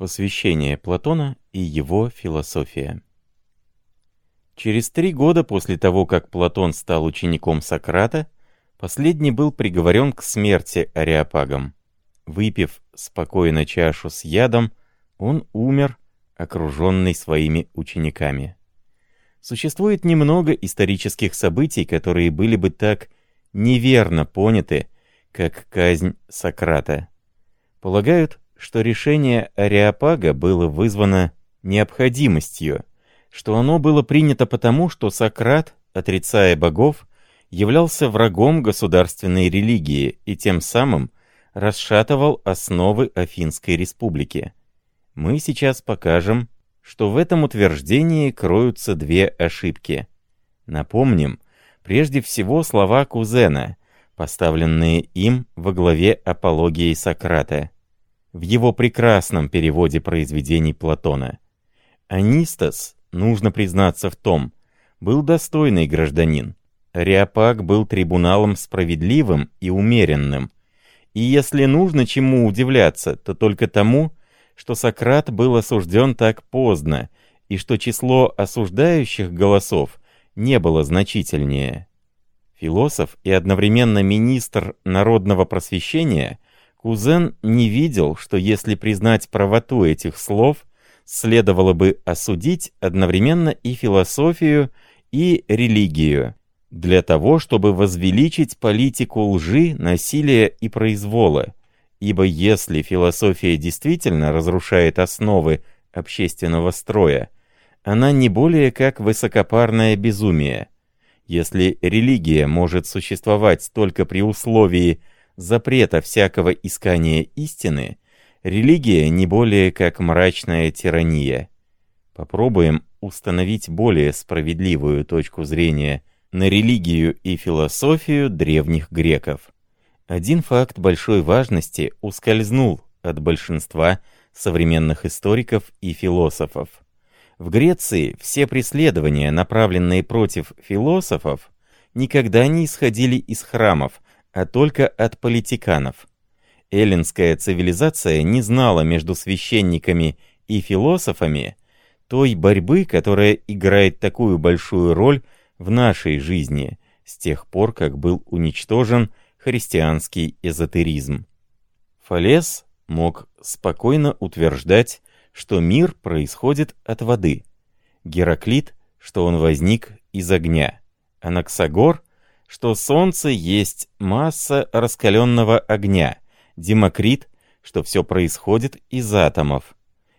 Посвящение Платона и его философия. Через три года после того, как Платон стал учеником Сократа, последний был приговорен к смерти ареопагом. Выпив спокойно чашу с ядом, он умер, окруженный своими учениками. Существует немного исторических событий, которые были бы так неверно поняты, как казнь Сократа. Полагают, что решение Ариапага было вызвано необходимостью, что оно было принято потому, что Сократ, отрицая богов, являлся врагом государственной религии и тем самым расшатывал основы Афинской республики. Мы сейчас покажем, что в этом утверждении кроются две ошибки. Напомним, прежде всего слова Кузена, поставленные им во главе апологии Сократа в его прекрасном переводе произведений Платона. Анистас, нужно признаться в том, был достойный гражданин. Реопаг был трибуналом справедливым и умеренным. И если нужно чему удивляться, то только тому, что Сократ был осужден так поздно, и что число осуждающих голосов не было значительнее. Философ и одновременно министр народного просвещения – Кузен не видел, что если признать правоту этих слов, следовало бы осудить одновременно и философию, и религию, для того, чтобы возвеличить политику лжи, насилия и произвола. Ибо если философия действительно разрушает основы общественного строя, она не более как высокопарное безумие. Если религия может существовать только при условии запрета всякого искания истины, религия не более как мрачная тирания. Попробуем установить более справедливую точку зрения на религию и философию древних греков. Один факт большой важности ускользнул от большинства современных историков и философов. В Греции все преследования, направленные против философов, никогда не исходили из храмов, а только от политиканов. Эллинская цивилизация не знала между священниками и философами той борьбы, которая играет такую большую роль в нашей жизни с тех пор, как был уничтожен христианский эзотеризм. Фалес мог спокойно утверждать, что мир происходит от воды, Гераклит, что он возник из огня, Анаксагор — что Солнце есть масса раскаленного огня, Демокрит, что все происходит из атомов.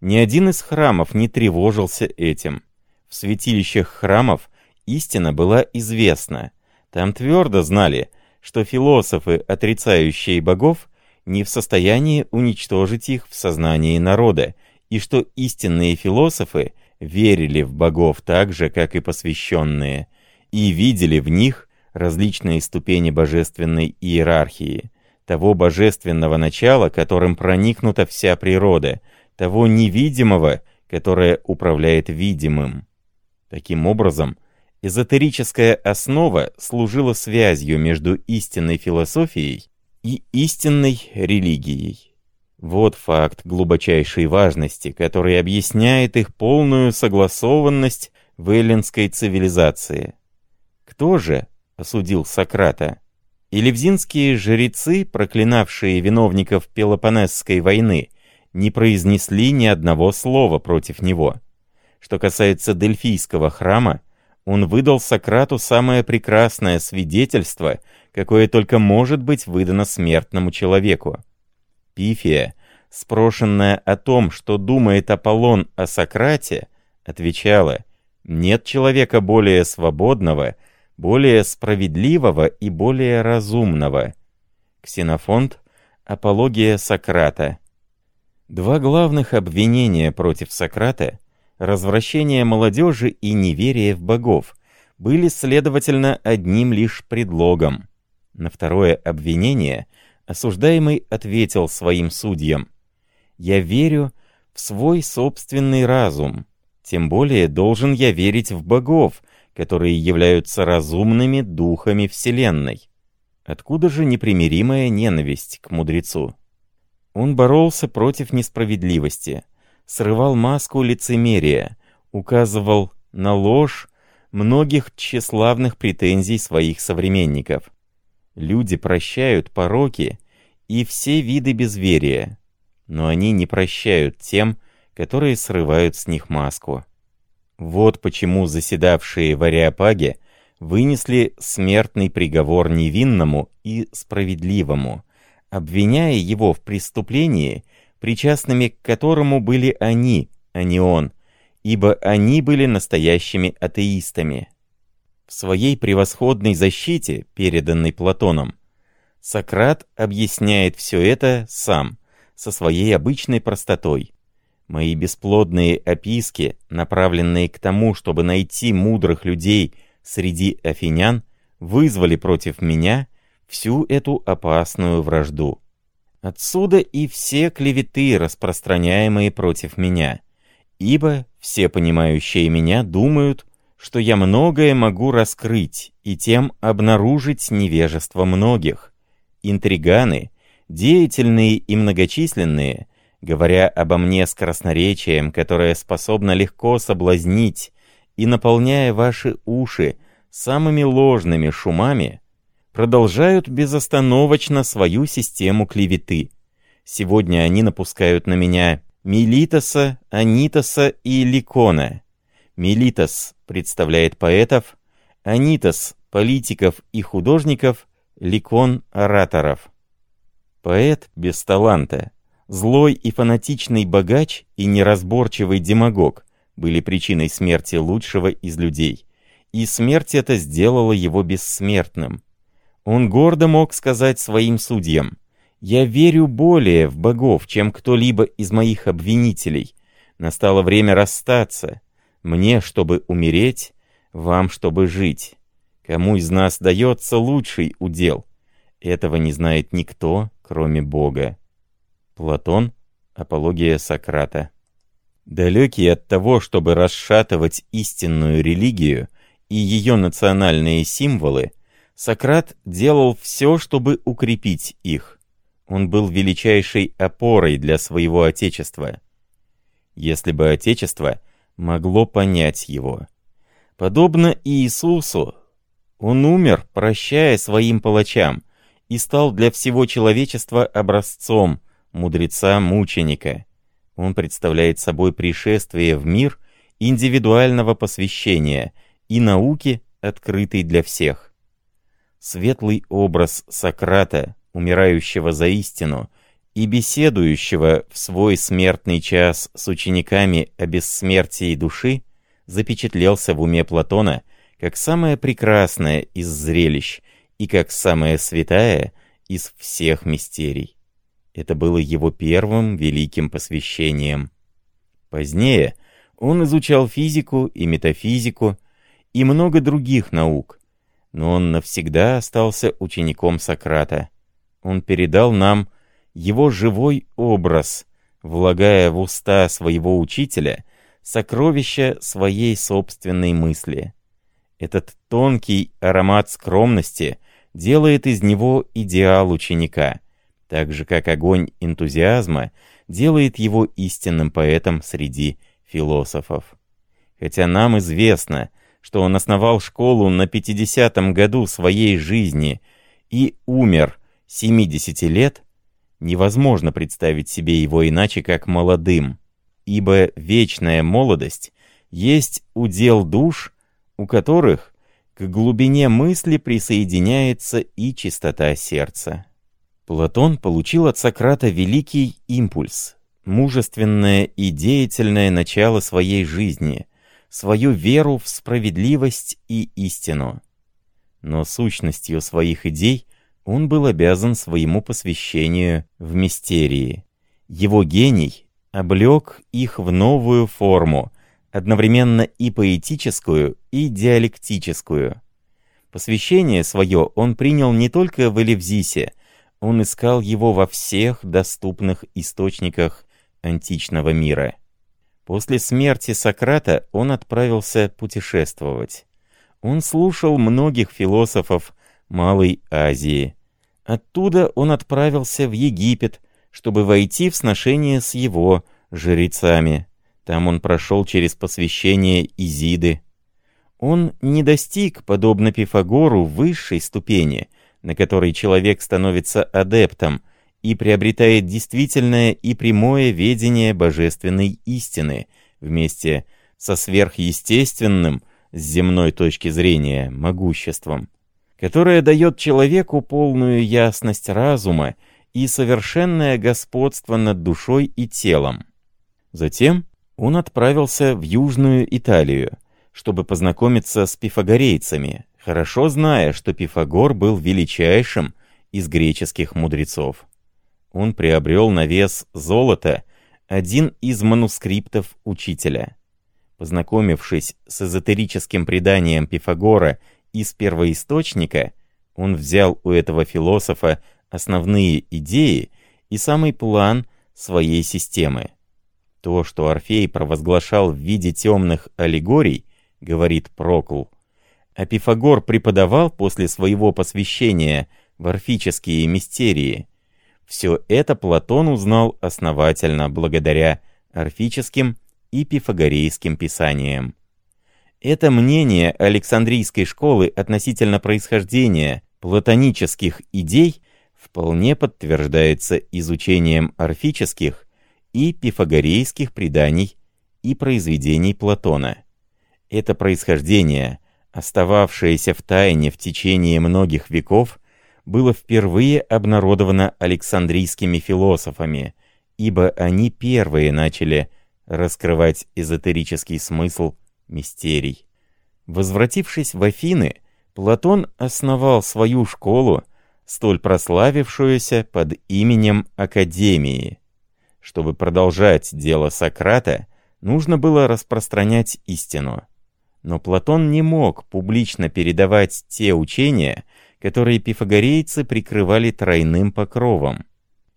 Ни один из храмов не тревожился этим. В святилищах храмов истина была известна. Там твердо знали, что философы, отрицающие богов, не в состоянии уничтожить их в сознании народа, и что истинные философы верили в богов так же, как и посвященные, и видели в них различные ступени божественной иерархии, того божественного начала, которым проникнута вся природа, того невидимого, которое управляет видимым. Таким образом, эзотерическая основа служила связью между истинной философией и истинной религией. Вот факт глубочайшей важности, который объясняет их полную согласованность в эллинской цивилизации. Кто же осудил Сократа. И левзинские жрецы, проклинавшие виновников Пелопонесской войны, не произнесли ни одного слова против него. Что касается Дельфийского храма, он выдал Сократу самое прекрасное свидетельство, какое только может быть выдано смертному человеку. Пифия, спрошенная о том, что думает Аполлон о Сократе, отвечала, «Нет человека более свободного, более справедливого и более разумного. Ксенофонт «Апология Сократа». Два главных обвинения против Сократа — развращение молодежи и неверие в богов — были, следовательно, одним лишь предлогом. На второе обвинение осуждаемый ответил своим судьям «Я верю в свой собственный разум, тем более должен я верить в богов, которые являются разумными духами Вселенной. Откуда же непримиримая ненависть к мудрецу? Он боролся против несправедливости, срывал маску лицемерия, указывал на ложь многих тщеславных претензий своих современников. Люди прощают пороки и все виды безверия, но они не прощают тем, которые срывают с них маску. Вот почему заседавшие в Ариапаге вынесли смертный приговор невинному и справедливому, обвиняя его в преступлении, причастными к которому были они, а не он, ибо они были настоящими атеистами. В своей превосходной защите, переданной Платоном, Сократ объясняет все это сам, со своей обычной простотой. Мои бесплодные описки, направленные к тому, чтобы найти мудрых людей среди афинян, вызвали против меня всю эту опасную вражду. Отсюда и все клеветы, распространяемые против меня, ибо все понимающие меня думают, что я многое могу раскрыть и тем обнаружить невежество многих. Интриганы, деятельные и многочисленные, говоря обо мне с красноречием, которое способно легко соблазнить, и наполняя ваши уши самыми ложными шумами, продолжают безостановочно свою систему клеветы. Сегодня они напускают на меня Милитоса, Анитоса и Ликона. Милитос представляет поэтов, Анитос — политиков и художников, Ликон — ораторов. Поэт без таланта, злой и фанатичный богач и неразборчивый демагог были причиной смерти лучшего из людей, и смерть эта сделала его бессмертным. Он гордо мог сказать своим судьям, «Я верю более в богов, чем кто-либо из моих обвинителей. Настало время расстаться. Мне, чтобы умереть, вам, чтобы жить. Кому из нас дается лучший удел? Этого не знает никто, кроме Бога». Платон, Апология Сократа. Далекий от того, чтобы расшатывать истинную религию и ее национальные символы, Сократ делал все, чтобы укрепить их. Он был величайшей опорой для своего Отечества. Если бы Отечество могло понять его. Подобно Иисусу, он умер, прощая своим палачам, и стал для всего человечества образцом мудреца-мученика. Он представляет собой пришествие в мир индивидуального посвящения и науки, открытой для всех. Светлый образ Сократа, умирающего за истину, и беседующего в свой смертный час с учениками о бессмертии души, запечатлелся в уме Платона как самое прекрасное из зрелищ и как самое святая из всех мистерий. Это было его первым великим посвящением. Позднее он изучал физику и метафизику и много других наук, но он навсегда остался учеником Сократа. Он передал нам его живой образ, влагая в уста своего учителя сокровища своей собственной мысли. Этот тонкий аромат скромности делает из него идеал ученика, так же как огонь энтузиазма делает его истинным поэтом среди философов. Хотя нам известно, что он основал школу на 50-м году своей жизни и умер 70 лет, невозможно представить себе его иначе как молодым, ибо вечная молодость есть удел душ, у которых к глубине мысли присоединяется и чистота сердца. Платон получил от Сократа великий импульс, мужественное и деятельное начало своей жизни, свою веру в справедливость и истину. Но сущностью своих идей он был обязан своему посвящению в мистерии. Его гений облег их в новую форму, одновременно и поэтическую, и диалектическую. Посвящение свое он принял не только в Элевзисе, он искал его во всех доступных источниках античного мира. После смерти Сократа он отправился путешествовать. Он слушал многих философов Малой Азии. Оттуда он отправился в Египет, чтобы войти в сношение с его, жрецами. Там он прошел через посвящение Изиды. Он не достиг, подобно Пифагору, высшей ступени, на которой человек становится адептом и приобретает действительное и прямое ведение божественной истины вместе со сверхъестественным, с земной точки зрения, могуществом, которое дает человеку полную ясность разума и совершенное господство над душой и телом. Затем он отправился в Южную Италию, чтобы познакомиться с пифагорейцами, хорошо зная, что Пифагор был величайшим из греческих мудрецов. Он приобрел на вес золота один из манускриптов учителя. Познакомившись с эзотерическим преданием Пифагора из первоисточника, он взял у этого философа основные идеи и самый план своей системы. То, что Орфей провозглашал в виде темных аллегорий, говорит Прокл, а Пифагор преподавал после своего посвящения в орфические мистерии. Все это Платон узнал основательно благодаря орфическим и пифагорейским писаниям. Это мнение Александрийской школы относительно происхождения платонических идей вполне подтверждается изучением орфических и пифагорейских преданий и произведений Платона. Это происхождение, остававшееся в тайне в течение многих веков, было впервые обнародовано александрийскими философами, ибо они первые начали раскрывать эзотерический смысл мистерий. Возвратившись в Афины, Платон основал свою школу, столь прославившуюся под именем Академии. Чтобы продолжать дело Сократа, нужно было распространять истину. Но Платон не мог публично передавать те учения, которые пифагорейцы прикрывали тройным покровом.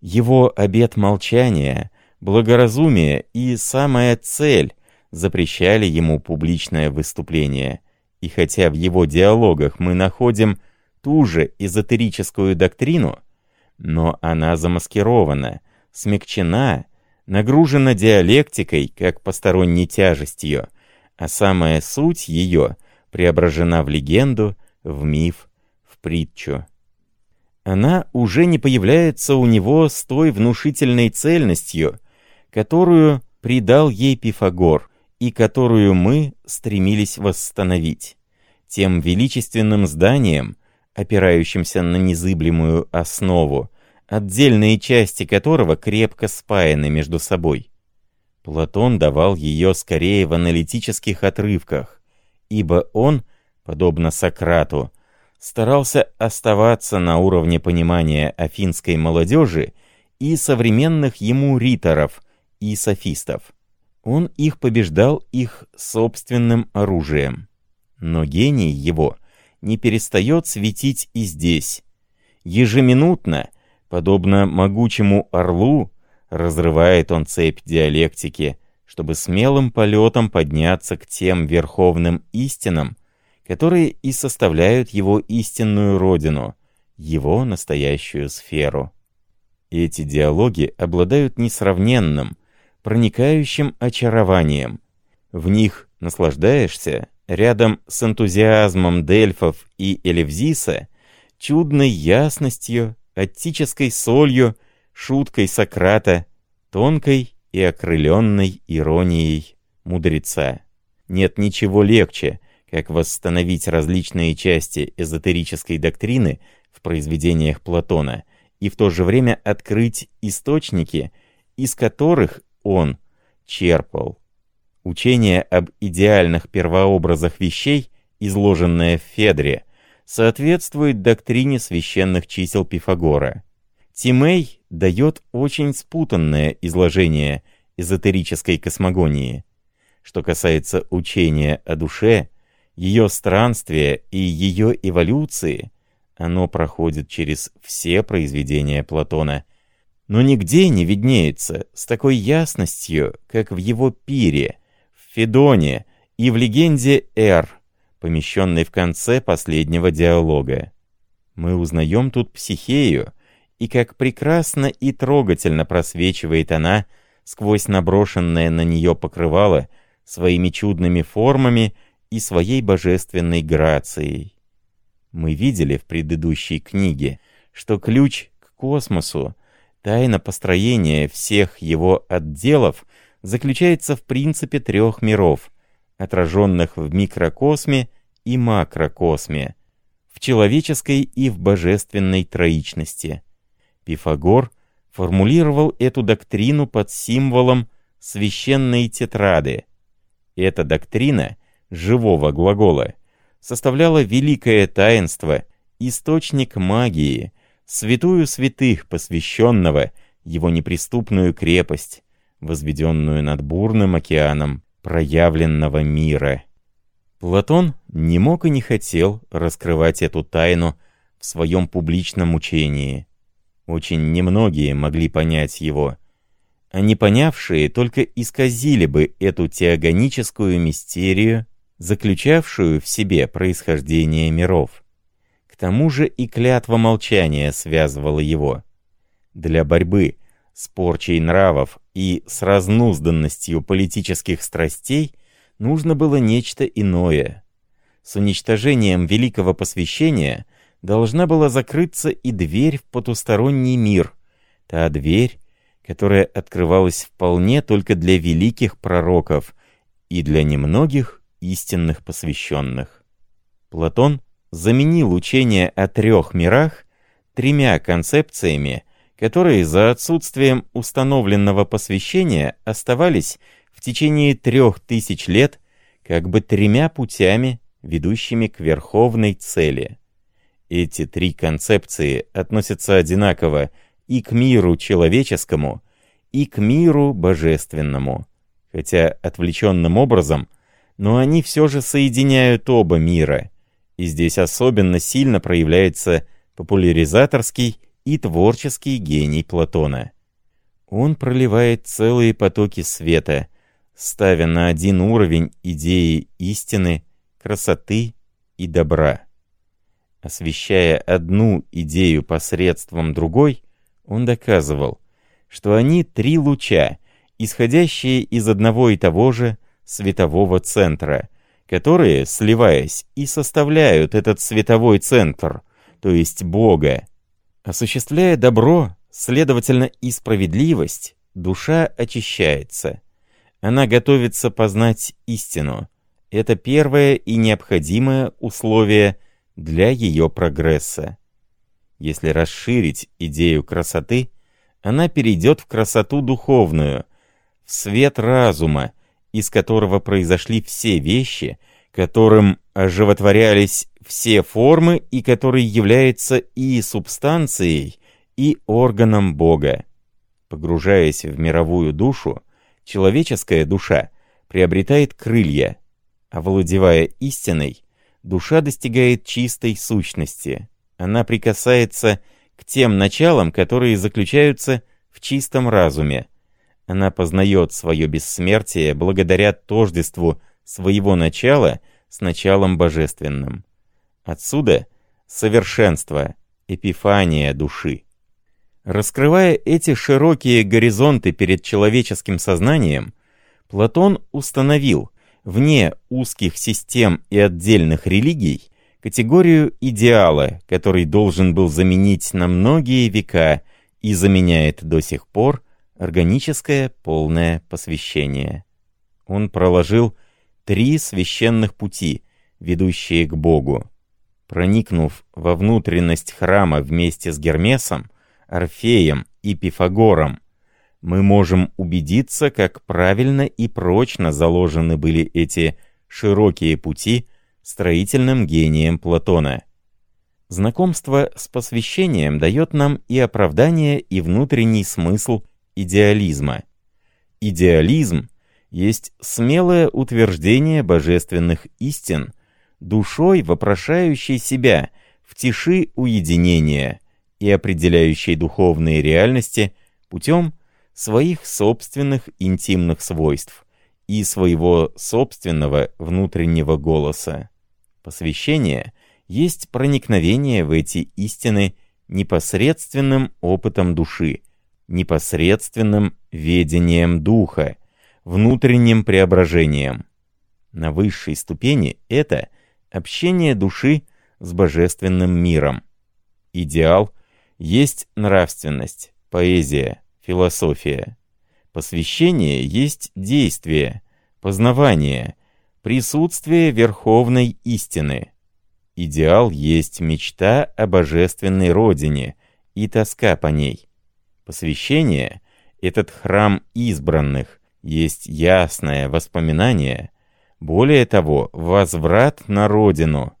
Его обет молчания, благоразумие и самая цель запрещали ему публичное выступление. И хотя в его диалогах мы находим ту же эзотерическую доктрину, но она замаскирована, смягчена, нагружена диалектикой, как посторонней тяжестью, а самая суть ее преображена в легенду, в миф, в притчу. Она уже не появляется у него с той внушительной цельностью, которую придал ей Пифагор и которую мы стремились восстановить. Тем величественным зданием, опирающимся на незыблемую основу, отдельные части которого крепко спаяны между собой. Платон давал ее скорее в аналитических отрывках, ибо он, подобно Сократу, старался оставаться на уровне понимания афинской молодежи и современных ему риторов и софистов. Он их побеждал их собственным оружием. Но гений его не перестает светить и здесь. Ежеминутно, подобно могучему орлу, разрывает он цепь диалектики, чтобы смелым полетом подняться к тем верховным истинам, которые и составляют его истинную родину, его настоящую сферу. Эти диалоги обладают несравненным, проникающим очарованием. В них наслаждаешься, рядом с энтузиазмом Дельфов и Элевзиса, чудной ясностью, оттической солью, шуткой Сократа, тонкой и окрыленной иронией мудреца. Нет ничего легче, как восстановить различные части эзотерической доктрины в произведениях Платона и в то же время открыть источники, из которых он черпал. Учение об идеальных первообразах вещей, изложенное в Федре, соответствует доктрине священных чисел Пифагора. Тимей дает очень спутанное изложение эзотерической космогонии. Что касается учения о душе, ее странствия и ее эволюции, оно проходит через все произведения Платона – но нигде не виднеется с такой ясностью, как в его пире, в Федоне и в легенде Эр, помещенной в конце последнего диалога. Мы узнаем тут психею, и как прекрасно и трогательно просвечивает она сквозь наброшенное на нее покрывало, своими чудными формами и своей божественной грацией. Мы видели в предыдущей книге, что ключ к космосу, тайна построения всех его отделов заключается в принципе трех миров, отраженных в микрокосме и макрокосме, в человеческой и в божественной троичности. Пифагор формулировал эту доктрину под символом священной тетрады. Эта доктрина живого глагола составляла великое таинство, источник магии, святую святых посвященного, его неприступную крепость, возведенную над бурным океаном проявленного мира. Платон не мог и не хотел раскрывать эту тайну в своем публичном учении. Очень немногие могли понять его, а не понявшие только исказили бы эту теогоническую мистерию, заключавшую в себе происхождение миров. К тому же и клятва молчания связывала его. Для борьбы с порчей нравов и с разнузданностью политических страстей нужно было нечто иное. С уничтожением великого посвящения должна была закрыться и дверь в потусторонний мир, та дверь, которая открывалась вполне только для великих пророков и для немногих истинных посвященных. Платон заменил учение о трех мирах тремя концепциями, которые за отсутствием установленного посвящения оставались в течение трех тысяч лет как бы тремя путями, ведущими к верховной цели. Эти три концепции относятся одинаково и к миру человеческому, и к миру божественному, хотя отвлеченным образом, но они все же соединяют оба мира, и здесь особенно сильно проявляется популяризаторский и творческий гений Платона. Он проливает целые потоки света, ставя на один уровень идеи истины, красоты и добра. Освещая одну идею посредством другой, он доказывал, что они три луча, исходящие из одного и того же светового центра, которые, сливаясь, и составляют этот световой центр, то есть Бога, Осуществляя добро, следовательно, и справедливость, душа очищается. Она готовится познать истину. Это первое и необходимое условие для ее прогресса. Если расширить идею красоты, она перейдет в красоту духовную, в свет разума, из которого произошли все вещи, которым оживотворялись все формы и который является и субстанцией, и органом Бога. Погружаясь в мировую душу, человеческая душа приобретает крылья, овладевая истиной, душа достигает чистой сущности. Она прикасается к тем началам, которые заключаются в чистом разуме. Она познает свое бессмертие благодаря тождеству своего начала с началом божественным. Отсюда совершенство, эпифания души. Раскрывая эти широкие горизонты перед человеческим сознанием, Платон установил вне узких систем и отдельных религий категорию идеала, который должен был заменить на многие века и заменяет до сих пор органическое полное посвящение. Он проложил три священных пути, ведущие к Богу. Проникнув во внутренность храма вместе с Гермесом, Орфеем и Пифагором, мы можем убедиться, как правильно и прочно заложены были эти широкие пути строительным гением Платона. Знакомство с посвящением дает нам и оправдание, и внутренний смысл идеализма. Идеализм есть смелое утверждение божественных истин – душой, вопрошающей себя в тиши уединения и определяющей духовные реальности путем своих собственных интимных свойств и своего собственного внутреннего голоса. Посвящение есть проникновение в эти истины непосредственным опытом души, непосредственным ведением духа, внутренним преображением. На высшей ступени это общение души с божественным миром. Идеал есть нравственность, поэзия, философия. Посвящение есть действие, познавание, присутствие верховной истины. Идеал есть мечта о божественной родине и тоска по ней. Посвящение — этот храм избранных, есть ясное воспоминание, более того, возврат на родину.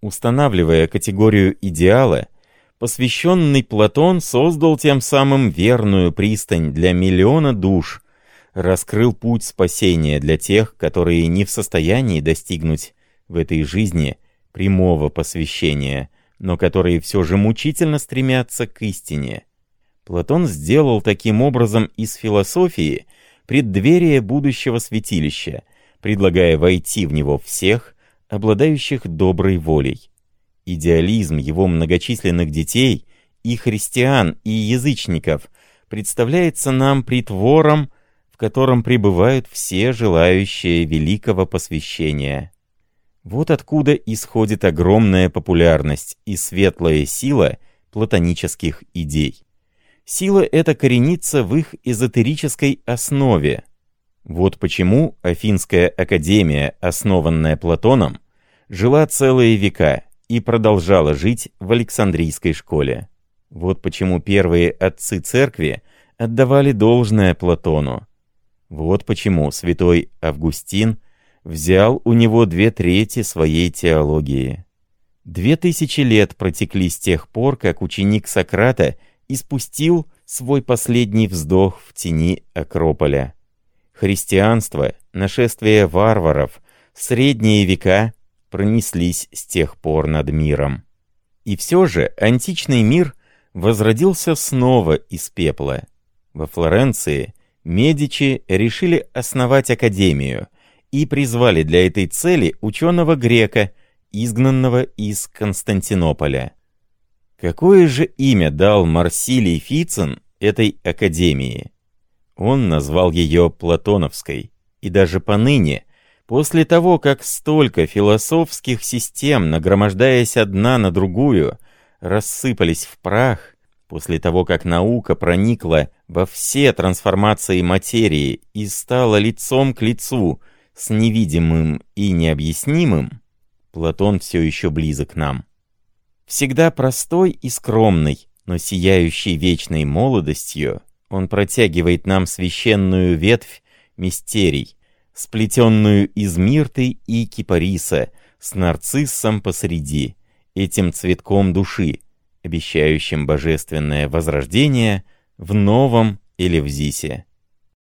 Устанавливая категорию идеала, посвященный Платон создал тем самым верную пристань для миллиона душ, раскрыл путь спасения для тех, которые не в состоянии достигнуть в этой жизни прямого посвящения, но которые все же мучительно стремятся к истине. Платон сделал таким образом из философии преддверие будущего святилища, предлагая войти в него всех, обладающих доброй волей. Идеализм его многочисленных детей и христиан, и язычников представляется нам притвором, в котором пребывают все желающие великого посвящения. Вот откуда исходит огромная популярность и светлая сила платонических идей. Сила эта коренится в их эзотерической основе. Вот почему Афинская академия, основанная Платоном, жила целые века и продолжала жить в Александрийской школе. Вот почему первые отцы церкви отдавали должное Платону. Вот почему святой Августин взял у него две трети своей теологии. Две тысячи лет протекли с тех пор, как ученик Сократа и спустил свой последний вздох в тени Акрополя. Христианство, нашествие варваров, средние века пронеслись с тех пор над миром. И все же античный мир возродился снова из пепла. Во Флоренции Медичи решили основать академию и призвали для этой цели ученого грека, изгнанного из Константинополя. Какое же имя дал Марсилий Фицин этой академии? Он назвал ее Платоновской, и даже поныне, после того, как столько философских систем, нагромождаясь одна на другую, рассыпались в прах, после того, как наука проникла во все трансформации материи и стала лицом к лицу с невидимым и необъяснимым, Платон все еще близок нам. Всегда простой и скромный, но сияющий вечной молодостью, он протягивает нам священную ветвь мистерий, сплетенную из мирты и кипариса, с нарциссом посреди, этим цветком души, обещающим божественное возрождение в новом Элевзисе.